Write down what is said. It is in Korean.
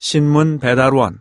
신문 배달원.